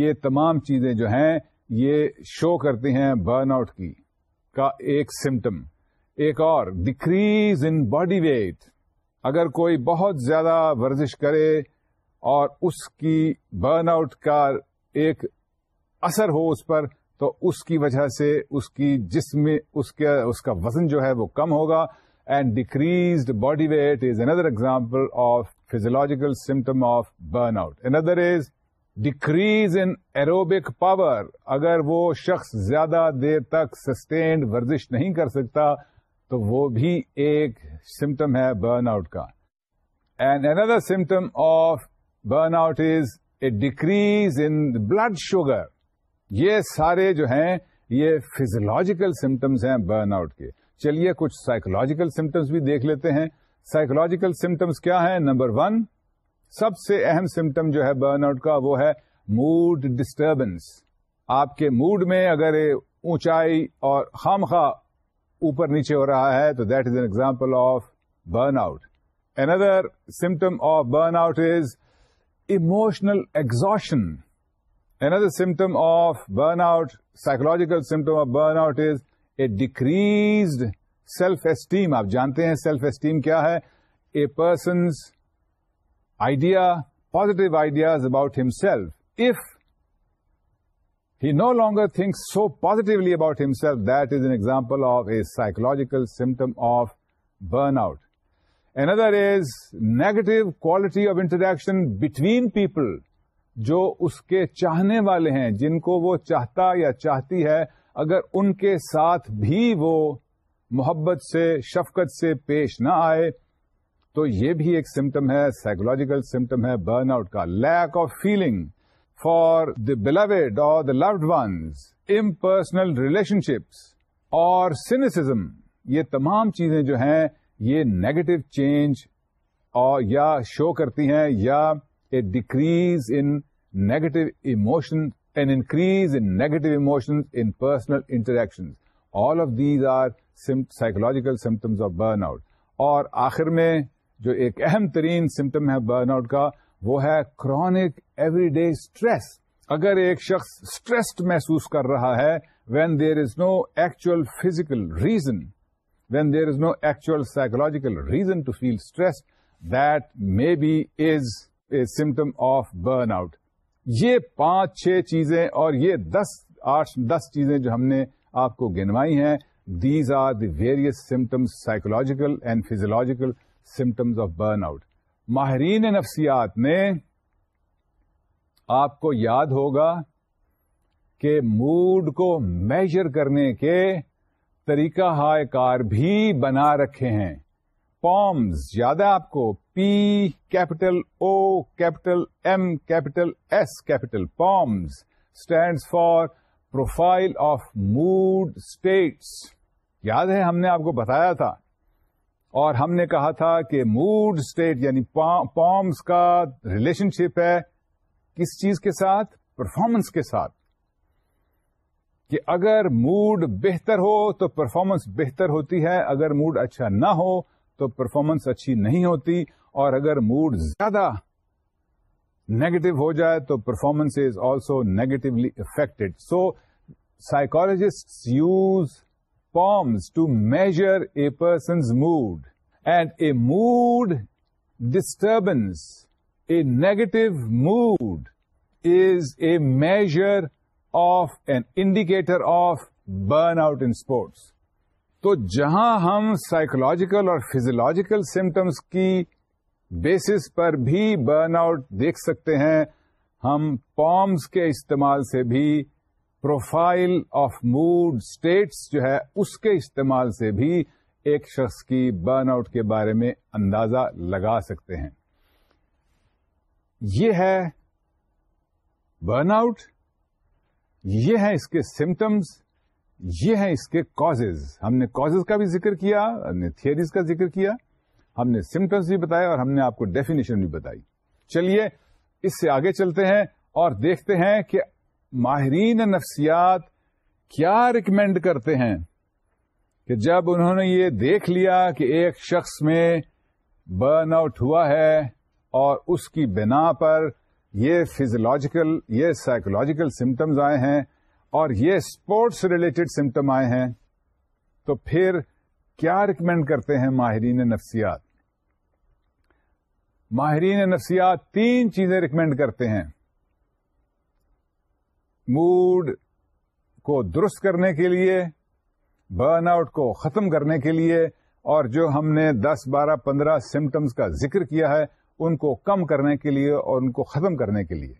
یہ تمام چیزیں جو ہیں یہ شو کرتی ہیں برن آؤٹ کی کا ایک سمٹم ایک اور ڈیکریز ان باڈی ویٹ اگر کوئی بہت زیادہ ورزش کرے اور اس کی برن آؤٹ کا ایک اثر ہو اس پر تو اس کی وجہ سے اس کی جسم اس کا وزن جو ہے وہ کم ہوگا and decreased body weight is another example of physiological symptom of burn out another is decrease aerobic power اگر وہ شخص زیادہ دیر تک سسٹینڈ ورزش نہیں کر سکتا تو وہ بھی ایک سمٹم ہے برن آؤٹ کا another symptom of burn out is a decrease in blood sugar یہ سارے جو ہیں یہ فیزولوجیکل سمٹمس ہیں برن آؤٹ کے چلیے کچھ سائکولوجیکل سمٹمس بھی دیکھ لیتے ہیں سائکولوجیکل سمٹمس کیا ہیں نمبر ون سب سے اہم سمٹم جو ہے برن آؤٹ کا وہ ہے موڈ ڈسٹربنس آپ کے موڈ میں اگر اونچائی اور خامخواہ اوپر نیچے ہو رہا ہے تو that is an example of burn out another symptom of burn out is emotional exhaustion another symptom of burn out psychological symptom of burn out is a decreased self esteem آپ جانتے ہیں سیلف اسٹیم کیا ہے a person's idea positive ideas about himself he he no longer so so about about himself that is an example of a psychological symptom of burn out quality of is negative quality of interaction between people جو اس کے چاہنے والے ہیں جن کو وہ چاہتا یا چاہتی ہے اگر ان کے ساتھ بھی وہ محبت سے شفقت سے پیش نہ آئے تو یہ بھی ایک سمٹم ہے سائیکولوجیکل سمٹم ہے برن آؤٹ کا lack of feeling for the beloved اور the loved ones in personal relationships اور سینسم یہ تمام چیزیں جو ہیں یہ نیگیٹو چینج اور یا شو کرتی ہیں یا a decrease in negative emotion and increase in negative emotion in personal interaction all of these are psychological symptoms of burn out اور آخر میں جو ایک اہم ترین سمٹم ہے برن آؤٹ کا وہ ہے کرونک ایوری ڈے اسٹریس اگر ایک شخص اسٹریسڈ محسوس کر رہا ہے when there is no actual physical reason when there is no actual psychological reason to feel stress that may be is a symptom of burn out یہ پانچ چھ چیزیں اور یہ دس آٹھ دس چیزیں جو ہم نے آپ کو گنوائی ہیں these are the various symptoms psychological and physiological symptoms of burn out ماہرین نفسیات نے آپ کو یاد ہوگا کہ موڈ کو میجر کرنے کے طریقہ ہائے کار بھی بنا رکھے ہیں پومز یاد ہے آپ کو P capital O capital M capital S capital POMS stands for profile of mood states یاد ہے ہم نے آپ کو بتایا تھا اور ہم نے کہا تھا کہ موڈ اسٹیٹ یعنی پارس کا ریلیشن شپ ہے کس چیز کے ساتھ پرفارمنس کے ساتھ کہ اگر موڈ بہتر ہو تو پرفارمنس بہتر ہوتی ہے اگر موڈ اچھا نہ ہو تو پرفارمنس اچھی نہیں ہوتی اور اگر موڈ زیادہ نیگیٹو ہو جائے تو performance is also negatively affected so psychologist use forms to measure a person's mood and a mood disturbance a negative mood is a measure of an indicator of burn out sports. تو جہاں ہم psychological اور physiological symptoms کی basis پر بھی burn out دیکھ سکتے ہیں ہم پومس کے استعمال سے بھی پروفائل آف موڈ اسٹیٹس جو ہے اس کے استعمال سے بھی ایک شخص کی برن آؤٹ کے بارے میں اندازہ لگا سکتے ہیں یہ ہے برن آؤٹ یہ ہے اس کے سمٹمس یہ ہے اس کے کاز ہم نے کاز کا بھی ذکر کیا ہم نے تھیئریز کا ذکر کیا ہم نے سمٹمس بھی بتایا اور ہم نے آپ کو ڈیفینیشن بھی بتائی چلیے اس سے آگے چلتے ہیں اور دیکھتے ہیں کہ ماہرین نفسیات کیا ریکمینڈ کرتے ہیں کہ جب انہوں نے یہ دیکھ لیا کہ ایک شخص میں برن آؤٹ ہوا ہے اور اس کی بنا پر یہ فیزولوجیکل یہ سائیکولوجیکل سمٹمز آئے ہیں اور یہ اسپورٹس ریلیٹڈ سمٹم آئے ہیں تو پھر کیا ریکمینڈ کرتے ہیں ماہرین نفسیات ماہرین نفسیات تین چیزیں ریکمینڈ کرتے ہیں موڈ کو درست کرنے کے لیے برن آؤٹ کو ختم کرنے کے لیے اور جو ہم نے دس بارہ پندرہ سمٹمس کا ذکر کیا ہے ان کو کم کرنے کے لیے اور ان کو ختم کرنے کے لیے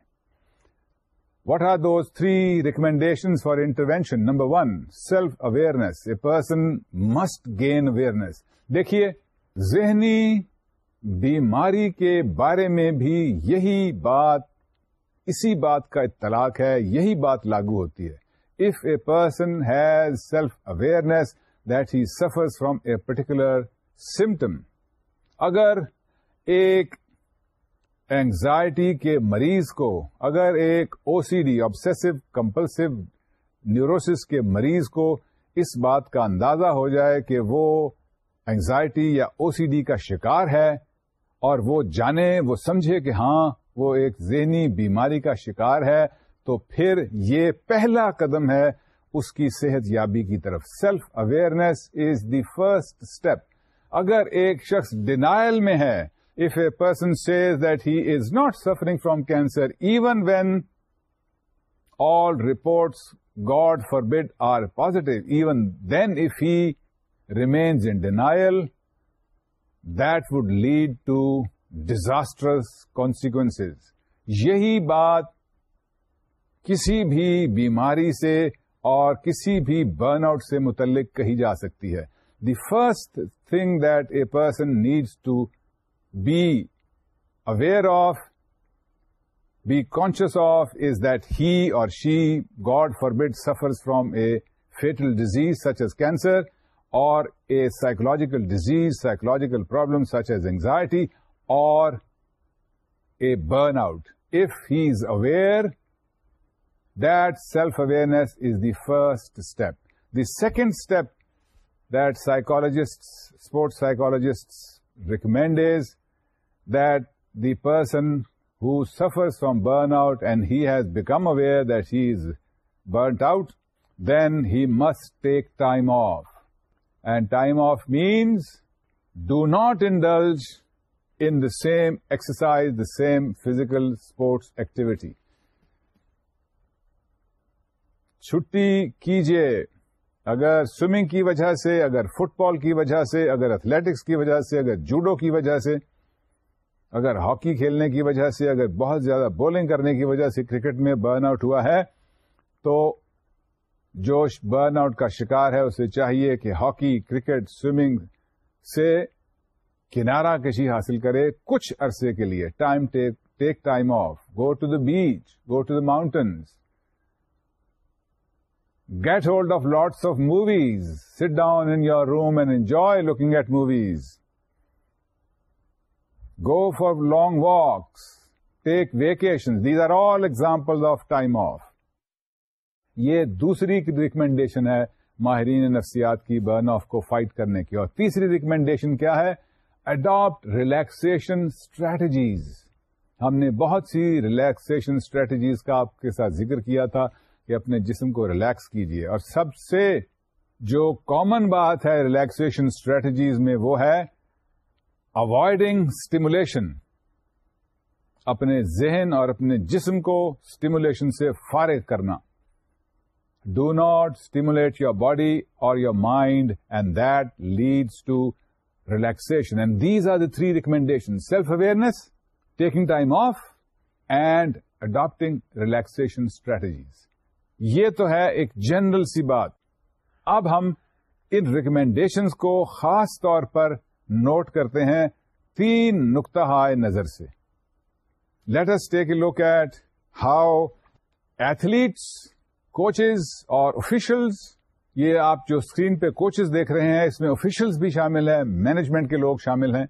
What are those three recommendation for intervention number one self awareness a person must gain awareness دیکھیے ذہنی بیماری کے بارے میں بھی یہی بات اسی بات کا اطلاق ہے یہی بات لاگو ہوتی ہے if a person has self awareness that he suffer from a particular symptom اگر ایک اینگزائٹی کے مریض کو اگر ایک O C D obsessive compulsive neurosis کے مریض کو اس بات کا اندازہ ہو جائے کہ وہ اینگزائٹی یا او سی ڈی کا شکار ہے اور وہ جانے وہ سمجھے کہ ہاں وہ ایک ذہنی بیماری کا شکار ہے تو پھر یہ پہلا قدم ہے اس کی صحت یابی کی طرف self awareness is the first step اگر ایک شخص ڈینائل میں ہے if a person says that he is not suffering from cancer even when all reports God forbid are positive even then if he remains in denial that would lead to disastrous consequence یہی بات کسی بھی بیماری سے اور کسی بھی burn out سے متعلق کہی جا سکتی ہے the first thing that a person needs to be aware of be conscious of is that he اور she God forbid suffer from a fatal disease such as cancer اور a psychological disease psychological problem such as anxiety or a burnout if he is aware that self-awareness is the first step. The second step that psychologists, sports psychologists recommend is that the person who suffers from burnout and he has become aware that he is burnt out, then he must take time off. And time off means do not indulge in the same exercise, the same physical sports activity. چھٹی کیجیے اگر swimming کی وجہ سے اگر fit بال کی وجہ سے اگر ایتلیٹکس کی وجہ سے اگر جوڈو کی وجہ سے اگر ہاکی کھیلنے کی وجہ سے اگر بہت زیادہ بولنگ کرنے کی وجہ سے کرکٹ میں برن آؤٹ ہوا ہے تو جوش برن آؤٹ کا شکار ہے اسے چاہیے کہ ہاکی کرکٹ سوئمنگ سے کنارا کشی حاصل کرے کچھ عرصے کے لیے time take time off go to the beach go to the mountains get hold of lots of movies sit down in your room and enjoy looking at movies go for long walks take vacation these are all example of time off یہ دوسری recommendation ہے ماہرین نفسیات کی burnout کو fight کرنے کی اور تیسری ریکمینڈیشن کیا ہے اڈاپٹ ریلیکسن اسٹریٹجیز ہم نے بہت سی ریلیکسن اسٹریٹجیز کا آپ کے ساتھ ذکر کیا تھا کہ اپنے جسم کو ریلیکس کیجیے اور سب سے جو کامن بات ہے ریلیکسن اسٹریٹجیز میں وہ ہے اوائڈنگ اسٹیمولیشن اپنے ذہن اور اپنے جسم کو اسٹیمولیشن سے فارغ کرنا do not stimulate your body اور your mind and that leads to relaxation and these are the three recommendation self awareness taking time off and adapting relaxation strategy یہ تو ہے ایک جنرل سی بات اب ہم ان ریکمینڈیشنس کو خاص طور پر نوٹ کرتے ہیں تین نکتہ نظر سے S take a look at how athletes coaches اور آفیشلز یہ آپ جو اسکرین پہ کوچز دیکھ رہے ہیں اس میں آفیشلس بھی شامل ہیں مینجمنٹ کے لوگ شامل ہیں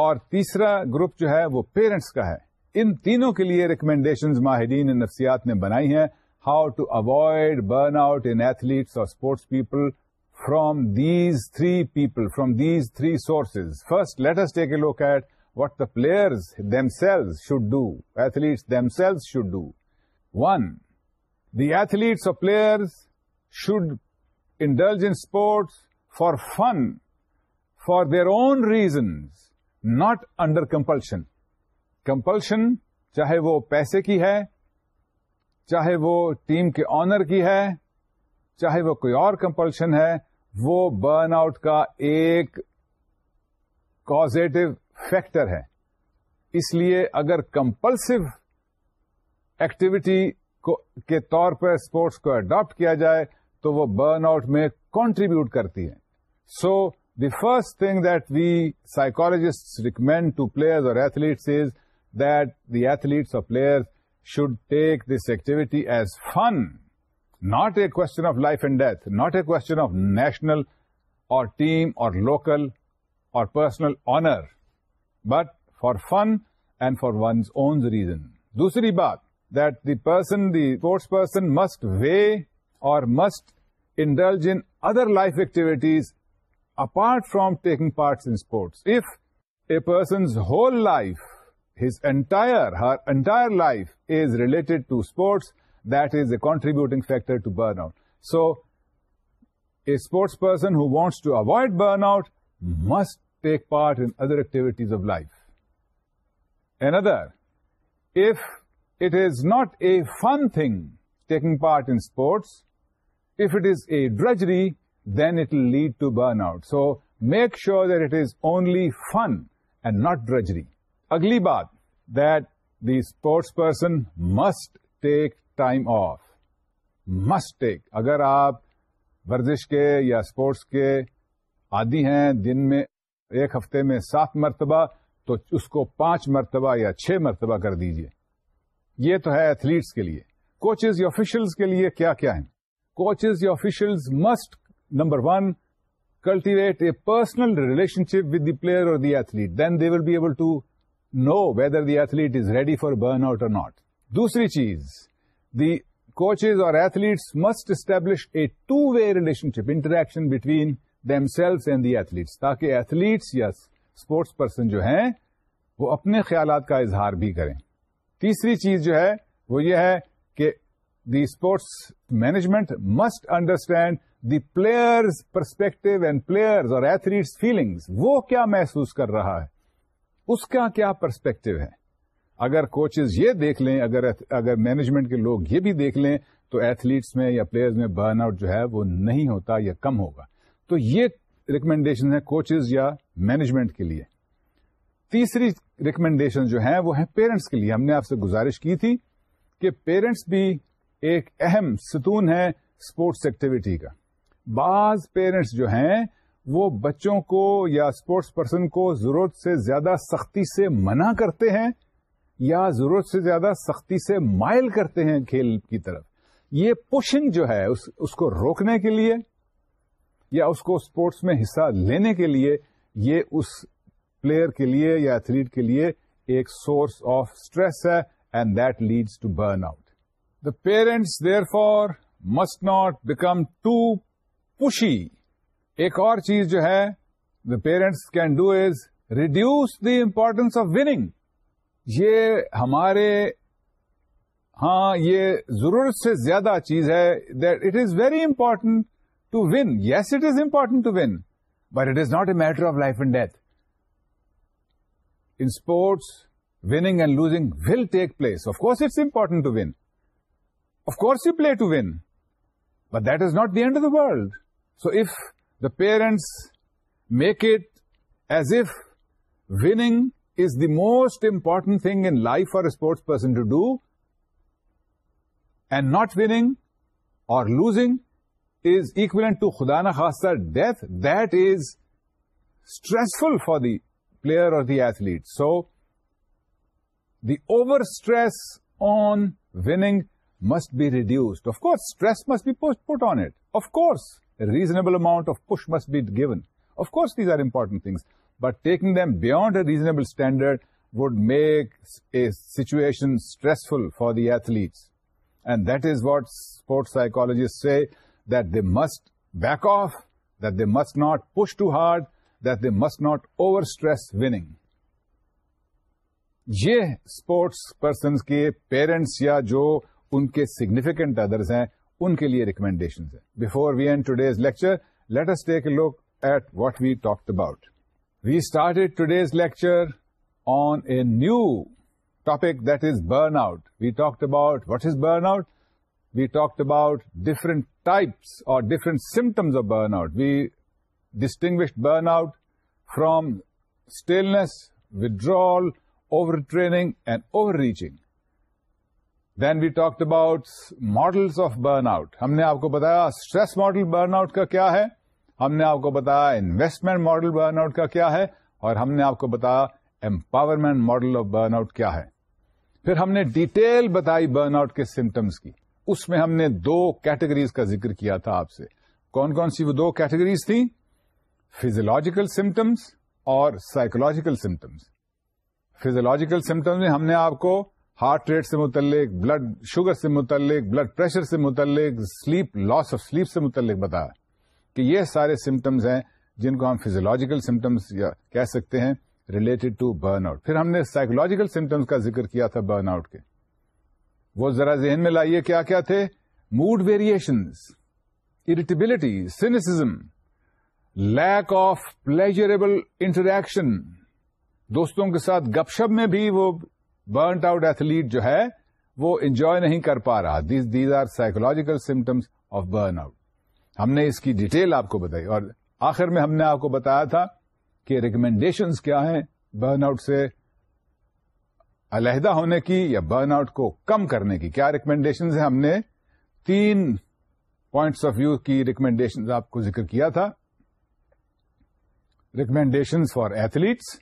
اور تیسرا گروپ جو ہے وہ پیرنٹس کا ہے ان تینوں کے لیے ریکمینڈیشنز ماہرین نفسیات نے بنائی ہیں how to avoid burn out in athletes اور sports people from these three people from these three sources first let's take a look at what the players themselves should do athletes themselves should do one the athletes اور players should indulge in sports for fun for their own reasons not under compulsion compulsion چاہے وہ پیسے کی ہے چاہے وہ team کے honour کی ہے چاہے وہ کوئی اور کمپلشن ہے وہ برن آؤٹ کا ایک کازیٹو فیکٹر ہے اس لیے اگر کمپلسو ایکٹیویٹی کے طور پر اسپورٹس کو اڈاپٹ کیا جائے تو وہ برن آؤٹ میں کانٹریبیوٹ کرتی ہے so the first thing that we psychologists recommend to players اور athletes is that the athletes اور players should take this activity as fun not a question of life and death not a question of national اور team اور local اور personal honour but for fun and for one's own reason دوسری بات person, the sports person must weigh or must indulge in other life activities apart from taking parts in sports. If a person's whole life, her entire life is related to sports, that is a contributing factor to burnout. So, a sports person who wants to avoid burnout must take part in other activities of life. Another, if it is not a fun thing taking part in sports, if it is a drudgery then it make to burn out so make sure and only fun and not drudgery اگلی بات person must take time off must take اگر آپ ورزش کے یا sports کے عادی ہیں دن میں ایک ہفتے میں سات مرتبہ تو اس کو پانچ مرتبہ یا چھ مرتبہ کر دیجئے یہ تو ہے ایتھلیٹس کے لیے کوچز یا آفیشلس کے لیے کیا کیا ہیں کوچز یا officials must number one cultivate a personal relationship with the player اور the athlete then they will be able to know whether the athlete is ready for burn out اوٹ دوسری چیز دی کوچز اور athlete must establish a two way relationship interaction between themselves and the athletes تاکہ athletes یا sports person جو ہیں وہ اپنے خیالات کا اظہار بھی کریں تیسری چیز جو ہے وہ یہ ہے کہ the sports management must understand the players perspective and players اور ایتھلیٹس فیلنگس وہ کیا محسوس کر رہا ہے اس کا کیا پرسپیکٹو ہے اگر کوچز یہ دیکھ لیں اگر اگر مینجمنٹ کے لوگ یہ بھی دیکھ لیں تو ایتھلیٹس میں یا پلیئرز میں برن آؤٹ جو ہے وہ نہیں ہوتا یا کم ہوگا تو یہ ریکمینڈیشن ہے کوچز یا مینجمنٹ کے لیے تیسری ریکمینڈیشن جو ہیں وہ ہیں پیرنٹس کے لیے ہم نے آپ سے گزارش کی تھی کہ پیرنٹس بھی ایک اہم ستون ہے اسپورٹس ایکٹیویٹی کا بعض پیرنٹس جو ہیں وہ بچوں کو یا اسپورٹس پرسن کو ضرورت سے زیادہ سختی سے منع کرتے ہیں یا ضرورت سے زیادہ سختی سے مائل کرتے ہیں کھیل کی طرف یہ پوشنگ جو ہے اس اس کو روکنے کے لیے یا اس کو اسپورٹس میں حصہ لینے کے لیے یہ اس پلیئر کے لیے یا ایتھلیٹ کے لیے ایک سورس آف اسٹریس ہے and that leads to burn out the parents therefore must not become too pushy ایک اور چیز جو ہے the parents can do is reduce the importance of winning یہ ہمارے ہاں یہ ضرورت سے زیادہ چیز ہےٹ to win yes it is important to win but it is not a matter of life and death in sports winning and losing will take place of course it's important to win of course you play to win but this not the end of the world so if the parents make it as if winning is the most important thing in life for sports person then not winning or losing is equal ٹدانا خاصر death that is stressful for the player اور the uh athlete so the over stress on winning must be reduced of course stress must be put on it of کو reasonable amount of push must be give course these are important things but taking them beyond reasonable standard would make a situation stressful for the athlete and that is what sports psychologist say that they must back off they must not push too hard that they must not over stress winning یہ sports person کے parents یا جو ان کے significant others ہیں ان کے لیے recommendation ہیں before we end today's lecture let's take look at what we talk about we started today's lecture on a new topic that is burn out we talk about what is burn out we talk about different types اور different symptoms of burn out we distinguish burn out from staleness with over training and over reaching then we talk about model of burn out ہم نے آپ کو بتایا stress model burn out کا کیا ہے ہم نے آپ کو بتایا انویسٹمنٹ ماڈل برن آؤٹ کا کیا ہے اور ہم نے آپ کو بتایا empowerment model of burn out کیا ہے پھر ہم نے ڈیٹیل بتائی برن آؤٹ کے سمٹمس کی اس میں ہم نے دو کیٹیگریز کا ذکر کیا تھا آپ سے کون کون سی وہ دو کیٹیگریز تھیں فیزولوجیکل سمٹمس اور سائکولوجیکل سمٹمس فیزولوجیکل سمٹمس میں ہم نے آپ کو ہارٹ ریٹ سے متعلق بلڈ شوگر سے متعلق بلڈ پریشر سے متعلق سلیپ لاس آف سلیپ سے متعلق بتایا کہ یہ سارے سمٹمز ہیں جن کو ہم فیزولوجیکل سمٹمس کہہ سکتے ہیں ریلیٹڈ ٹو برن آؤٹ پھر ہم نے سائیکولوجیکل سمٹمس کا ذکر کیا تھا برن آؤٹ کے وہ ذرا ذہن میں لائیے کیا کیا تھے mood variations irritability cynicism lack of pleasurable interaction دوستوں کے ساتھ گپ شپ میں بھی وہ برنڈ آؤٹ ایتھلیٹ جو ہے وہ انجوائے نہیں کر پا رہا these these are psychological symptoms of burn out ہم نے اس کی ڈیٹیل آپ کو بتائی اور آخر میں ہم نے آپ کو بتایا تھا کہ ریکمینڈیشنز کیا ہیں برن آؤٹ سے علیحدہ ہونے کی یا برن آؤٹ کو کم کرنے کی کیا ریکمینڈیشنز ہے ہم نے تین پوائنٹس آف ویو کی ریکمینڈیشن آپ کو ذکر کیا تھا recommendation for athletes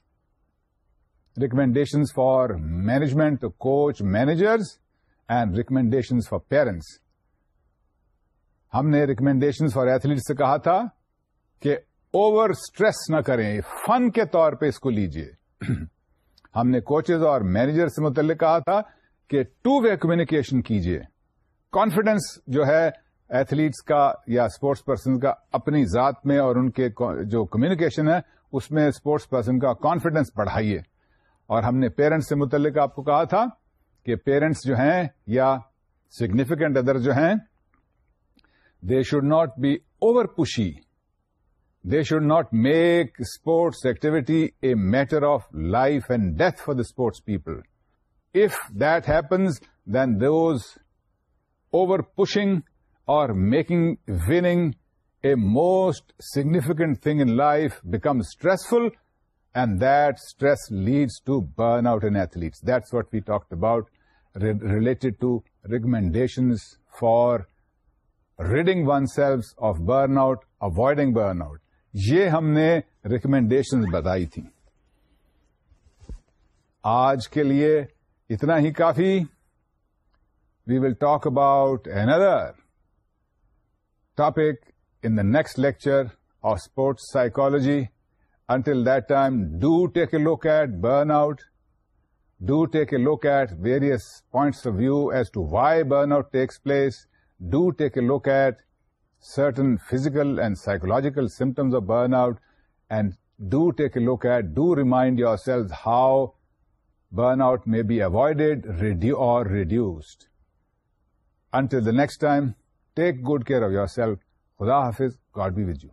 for for management coach managers and recommendations for parents ہم نے ریکمینڈیشن فار ایتھلیٹ سے کہا تھا کہ اوور اسٹریس نہ کریں فن کے طور پہ اس کو لیجیے ہم نے کوچز اور مینیجر سے متعلق کہا تھا کہ ٹو وے کمیونیکیشن کیجیے کانفیڈینس جو ہے ایتھلیٹس کا یا اسپورٹس پرسن کا اپنی ذات میں اور ان کے جو کمیونیکیشن ہے اس میں اسپورٹس پرسن کا کانفیڈینس بڑھائیے اور ہم نے پیرنٹس سے متعلق آپ کو کہا تھا کہ پیرنٹس جو ہیں یا سگنیفیکینٹ ادر جو ہیں they should not be over pushy they should not make sports activity a matter of life and death for the sports people if happens then those over pushing اور making winning a most significant thing in life become stressful and this leads to burn out in athletes that's what we talk about related to recommendations for reading one self of burn out avoiding burn out یہ ہم نے recommendations بتائی تھیں آج کے لیے اتنا ہی کافی we will talk about another topic in the next lecture of sports psychology Until that time, do take a look at burnout. Do take a look at various points of view as to why burnout takes place. Do take a look at certain physical and psychological symptoms of burnout, and do take a look at, do remind yourselves how burnout may be avoided or reduced. Until the next time, take good care of yourself. Khuda Hafiz, God be with you.